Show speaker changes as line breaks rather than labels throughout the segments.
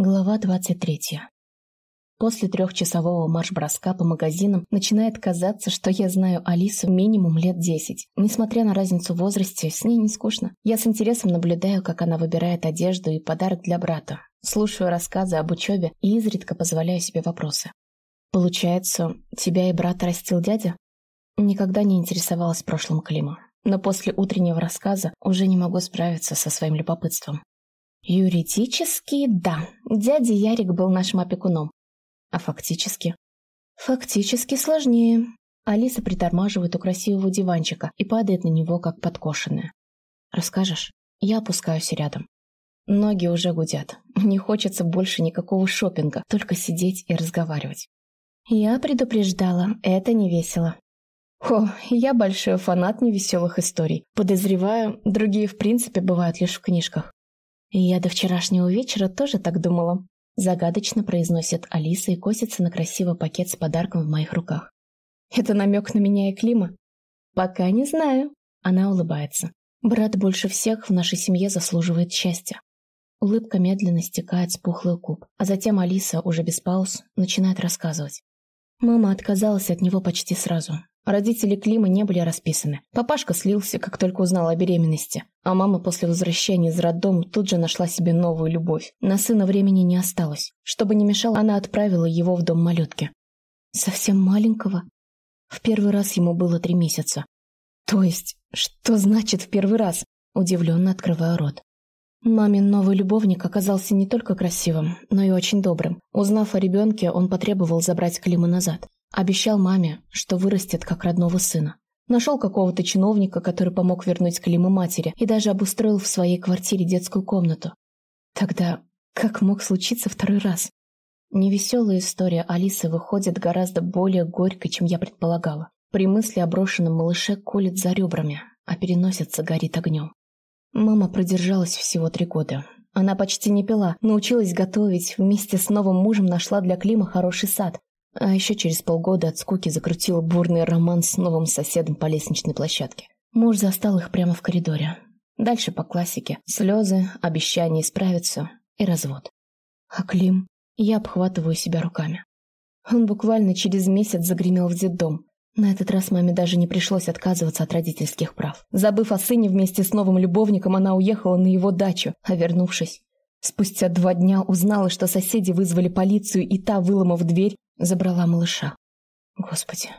Глава 23. После трехчасового марш-броска по магазинам начинает казаться, что я знаю Алису минимум лет десять. Несмотря на разницу в возрасте, с ней не скучно. Я с интересом наблюдаю, как она выбирает одежду и подарок для брата. Слушаю рассказы об учебе и изредка позволяю себе вопросы. Получается, тебя и брата растил дядя? Никогда не интересовалась прошлым Клима. Но после утреннего рассказа уже не могу справиться со своим любопытством. Юридически, да. Дядя Ярик был нашим опекуном. А фактически? Фактически сложнее. Алиса притормаживает у красивого диванчика и падает на него, как подкошенная. Расскажешь? Я опускаюсь рядом. Ноги уже гудят. Не хочется больше никакого шопинга, только сидеть и разговаривать. Я предупреждала, это не весело. О, я большой фанат невеселых историй. Подозреваю, другие в принципе бывают лишь в книжках. Я до вчерашнего вечера тоже так думала. Загадочно произносит Алиса и косится на красивый пакет с подарком в моих руках. Это намек на меня и Клима? Пока не знаю. Она улыбается. Брат больше всех в нашей семье заслуживает счастья. Улыбка медленно стекает с пухлых губ, а затем Алиса, уже без пауз, начинает рассказывать. Мама отказалась от него почти сразу. Родители Клима не были расписаны. Папашка слился, как только узнал о беременности. А мама после возвращения из роддома тут же нашла себе новую любовь. На сына времени не осталось. Чтобы не мешало, она отправила его в дом малютки. Совсем маленького? В первый раз ему было три месяца. То есть, что значит в первый раз? Удивленно открываю рот. Мамин новый любовник оказался не только красивым, но и очень добрым. Узнав о ребенке, он потребовал забрать Клима назад. Обещал маме, что вырастет как родного сына. Нашел какого-то чиновника, который помог вернуть Клима матери и даже обустроил в своей квартире детскую комнату. Тогда как мог случиться второй раз? Невеселая история Алисы выходит гораздо более горькой, чем я предполагала. При мысли о брошенном малыше колет за ребрами, а переносится горит огнем. Мама продержалась всего три года. Она почти не пила, научилась готовить, вместе с новым мужем нашла для Клима хороший сад, а еще через полгода от скуки закрутила бурный роман с новым соседом по лестничной площадке. Муж застал их прямо в коридоре. Дальше по классике. Слезы, обещания исправиться и развод. А Клим? Я обхватываю себя руками. Он буквально через месяц загремел в детдом. На этот раз маме даже не пришлось отказываться от родительских прав. Забыв о сыне вместе с новым любовником, она уехала на его дачу, а вернувшись, спустя два дня узнала, что соседи вызвали полицию, и та, выломав дверь, Забрала малыша. Господи.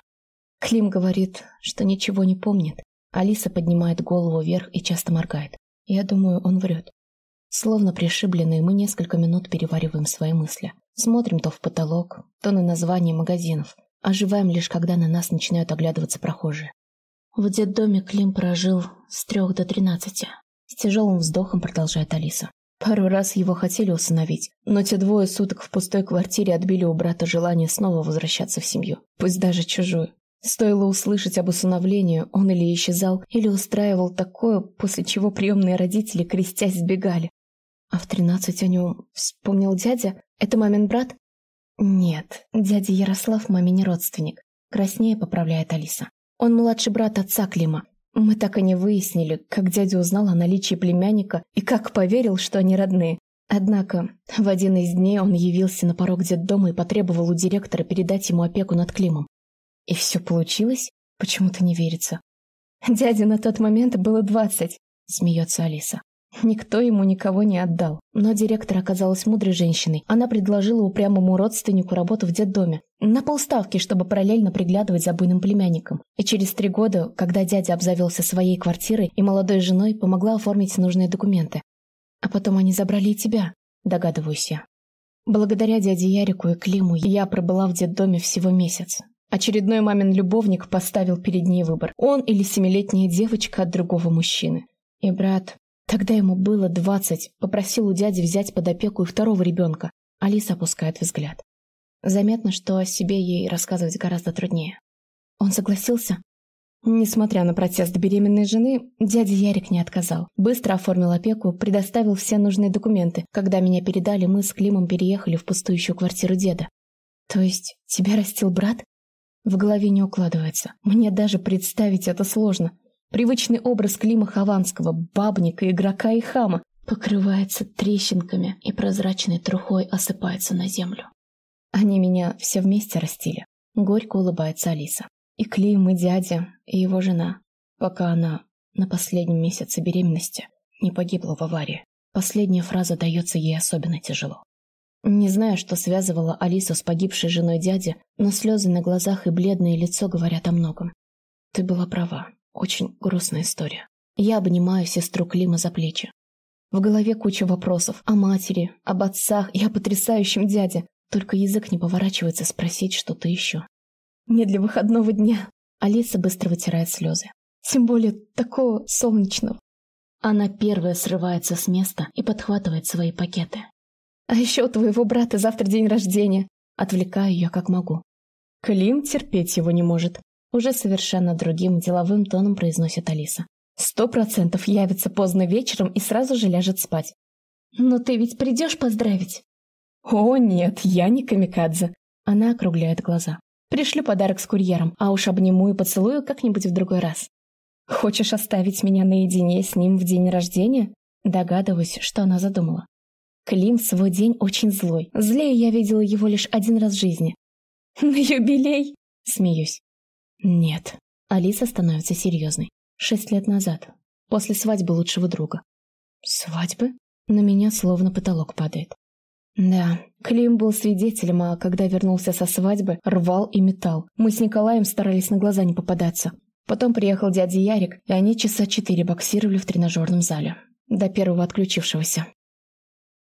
Клим говорит, что ничего не помнит. Алиса поднимает голову вверх и часто моргает. Я думаю, он врет. Словно пришибленные, мы несколько минут перевариваем свои мысли. Смотрим то в потолок, то на названия магазинов. Оживаем лишь, когда на нас начинают оглядываться прохожие. В детдоме Клим прожил с трех до тринадцати. С тяжелым вздохом продолжает Алиса. Пару раз его хотели усыновить, но те двое суток в пустой квартире отбили у брата желание снова возвращаться в семью, пусть даже чужую. Стоило услышать об усыновлении, он или исчезал, или устраивал такое, после чего приемные родители, крестясь, сбегали. А в тринадцать о нем вспомнил дядя? Это мамин брат? Нет, дядя Ярослав маме не родственник. Краснее поправляет Алиса. Он младший брат отца Клима, мы так и не выяснили, как дядя узнал о наличии племянника и как поверил, что они родные. Однако в один из дней он явился на порог детдома и потребовал у директора передать ему опеку над Климом. И все получилось? Почему-то не верится. Дяде на тот момент было двадцать, смеется Алиса. Никто ему никого не отдал. Но директор оказалась мудрой женщиной. Она предложила упрямому родственнику работу в детдоме. На полставки, чтобы параллельно приглядывать за буйным племянником. И через три года, когда дядя обзавелся своей квартирой и молодой женой, помогла оформить нужные документы. А потом они забрали и тебя, догадываюсь я. Благодаря дяде Ярику и Климу я пробыла в детдоме всего месяц. Очередной мамин любовник поставил перед ней выбор. Он или семилетняя девочка от другого мужчины. И брат Тогда ему было двадцать, попросил у дяди взять под опеку и второго ребенка. Алиса опускает взгляд. Заметно, что о себе ей рассказывать гораздо труднее. Он согласился? Несмотря на протест беременной жены, дядя Ярик не отказал. Быстро оформил опеку, предоставил все нужные документы. Когда меня передали, мы с Климом переехали в пустующую квартиру деда. То есть тебя растил брат? В голове не укладывается. Мне даже представить это сложно. Привычный образ Клима Хованского, бабника, игрока и хама. покрывается трещинками и прозрачной трухой осыпается на землю. Они меня все вместе растили. Горько улыбается Алиса. И Клим, и дядя, и его жена, пока она на последнем месяце беременности не погибла в аварии. Последняя фраза дается ей особенно тяжело. Не знаю, что связывало Алису с погибшей женой дяди, но слезы на глазах и бледное лицо говорят о многом. Ты была права. Очень грустная история. Я обнимаю сестру Клима за плечи. В голове куча вопросов о матери, об отцах и о потрясающем дяде. Только язык не поворачивается спросить что-то еще. Не для выходного дня. Алиса быстро вытирает слезы. Тем более такого солнечного. Она первая срывается с места и подхватывает свои пакеты. А еще у твоего брата завтра день рождения. Отвлекаю ее как могу. Клим терпеть его не может. Уже совершенно другим деловым тоном произносит Алиса. Сто процентов явится поздно вечером и сразу же ляжет спать. Но ты ведь придешь поздравить? О, нет, я не камикадзе. Она округляет глаза. Пришлю подарок с курьером, а уж обниму и поцелую как-нибудь в другой раз. Хочешь оставить меня наедине с ним в день рождения? Догадываюсь, что она задумала. Клим в свой день очень злой. Злее я видела его лишь один раз в жизни. На юбилей? Смеюсь. Нет. Алиса становится серьезной. Шесть лет назад. После свадьбы лучшего друга. Свадьбы? На меня словно потолок падает. Да, Клим был свидетелем, а когда вернулся со свадьбы, рвал и метал. Мы с Николаем старались на глаза не попадаться. Потом приехал дядя Ярик, и они часа четыре боксировали в тренажерном зале. До первого отключившегося.